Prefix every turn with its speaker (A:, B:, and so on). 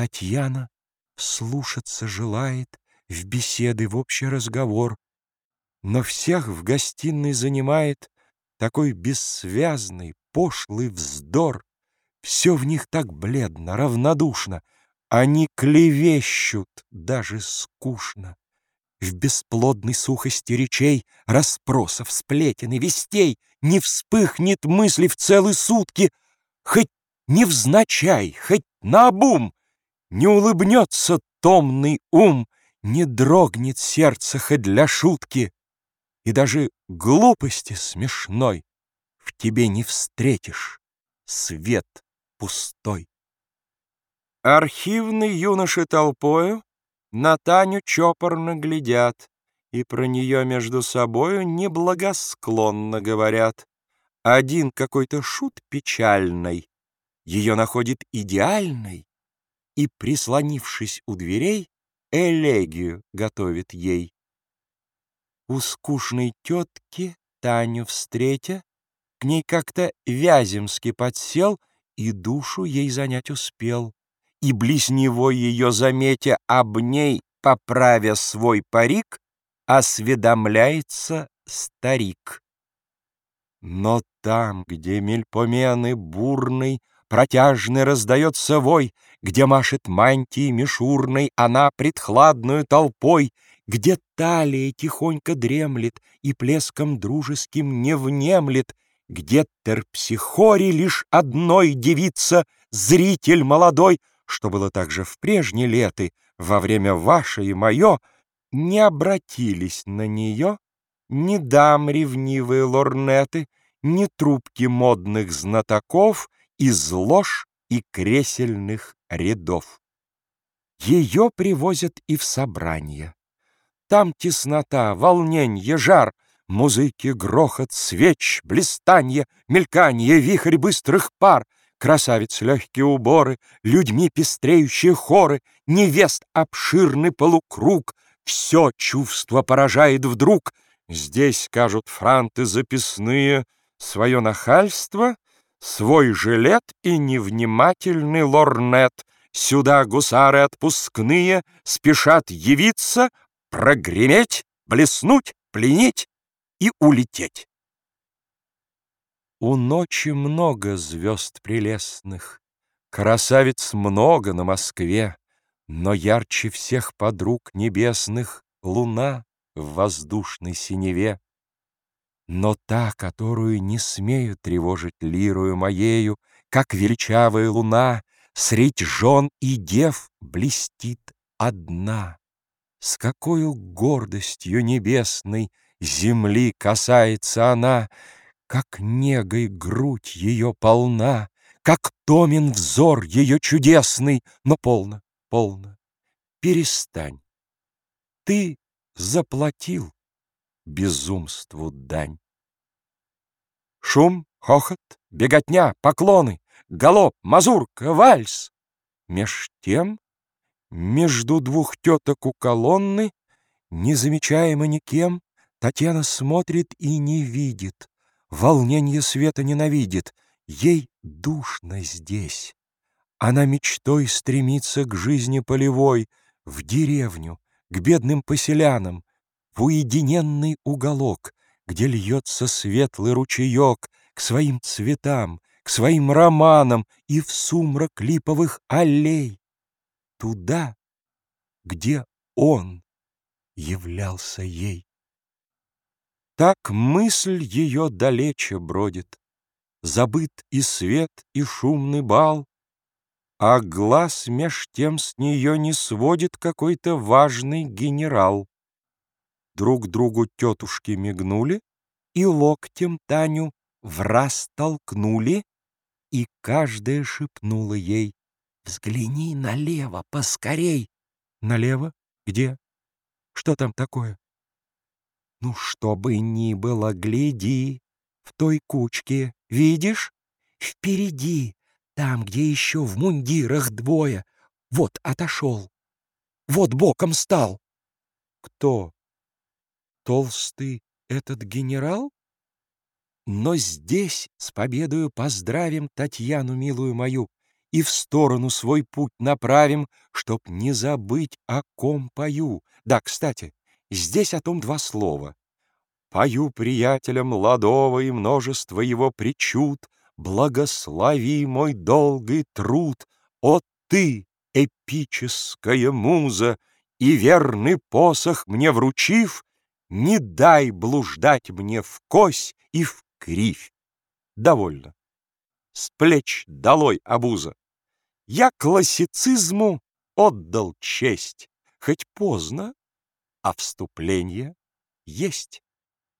A: Татьяна слушаться желает В беседы, в общий разговор, Но всех в гостиной занимает Такой бессвязный, пошлый вздор. Все в них так бледно, равнодушно, Они клевещут даже скучно. В бесплодной сухости речей, Расспросов, сплетен и вестей Не вспыхнет мысли в целые сутки, Хоть невзначай, хоть наобум, Не улыбнется томный ум, Не дрогнет сердце хоть для шутки, И даже глупости смешной В тебе не встретишь свет пустой. Архивный юноши толпою на Таню чопорно глядят И про нее между собою Неблагосклонно говорят. Один какой-то шут печальный Ее находит идеальной И, прислонившись у дверей, Элегию готовит ей. У скучной тетки Таню встретя, К ней как-то Вяземский подсел И душу ей занять успел и близ него ее заметя об ней, поправя свой парик, осведомляется старик. Но там, где мельпомены бурный, протяжный раздается вой, где машет мантией мишурной она предхладную толпой, где талия тихонько дремлет и плеском дружеским не внемлет, где терпсихоре лишь одной девица, зритель молодой, что было также в прежние леты, во время ваше и мое, не обратились на нее ни дам ревнивые лорнеты, ни трубки модных знатоков из лож и кресельных рядов. Ее привозят и в собрание. Там теснота, волненье, жар, музыки, грохот, свеч, блистанье, мельканье, вихрь быстрых пар — Красавиц легкие уборы, людьми пестреющие хоры, Невест обширный полукруг, Все чувство поражает вдруг. Здесь, кажут франты записные, Свое нахальство, свой жилет И невнимательный лорнет. Сюда гусары отпускные Спешат явиться, прогреметь, Блеснуть, пленить и улететь. У ночи много звезд прелестных, Красавиц много на Москве, Но ярче всех подруг небесных Луна в воздушной синеве. Но та, которую не смею тревожить лирую моею, Как величавая луна, Средь жен и дев блестит одна. С какою гордостью небесной Земли касается она — как негой грудь ее полна, Как томен взор ее чудесный, Но полно, полно, перестань. Ты заплатил безумству дань. Шум, хохот, беготня, поклоны, Галоп, мазурка, вальс. Меж тем, между двух теток у колонны, Незамечаемо никем, Татьяна смотрит и не видит, Волнение света ненавидит, ей душно здесь. Она мечтой стремится к жизни полевой, В деревню, к бедным поселянам, В уединенный уголок, Где льется светлый ручеек, К своим цветам, к своим романам И в сумрак липовых аллей. Туда, где он являлся ей. Так мысль ее далече бродит, Забыт и свет, и шумный бал, А глаз меж тем с нее не сводит Какой-то важный генерал. Друг другу тетушки мигнули И локтем Таню в раз толкнули, И каждая шепнула ей «Взгляни налево, поскорей!» «Налево? Где? Что там такое?» Ну, что бы ни было, гляди, в той кучке, видишь? Впереди, там, где еще в мундирах двое. Вот отошел, вот боком стал. Кто? Толстый этот генерал? Но здесь с победою поздравим Татьяну, милую мою, И в сторону свой путь направим, Чтоб не забыть, о ком пою. Да, кстати, здесь о том два слова. Пою приятелям Ладова и множество его причуд, Благослови мой долгий труд, О ты, эпическая муза, И верный посох мне вручив, Не дай блуждать мне в кось и в кривь. Довольно. С плеч долой обуза. Я классицизму отдал честь, Хоть поздно, а вступление есть.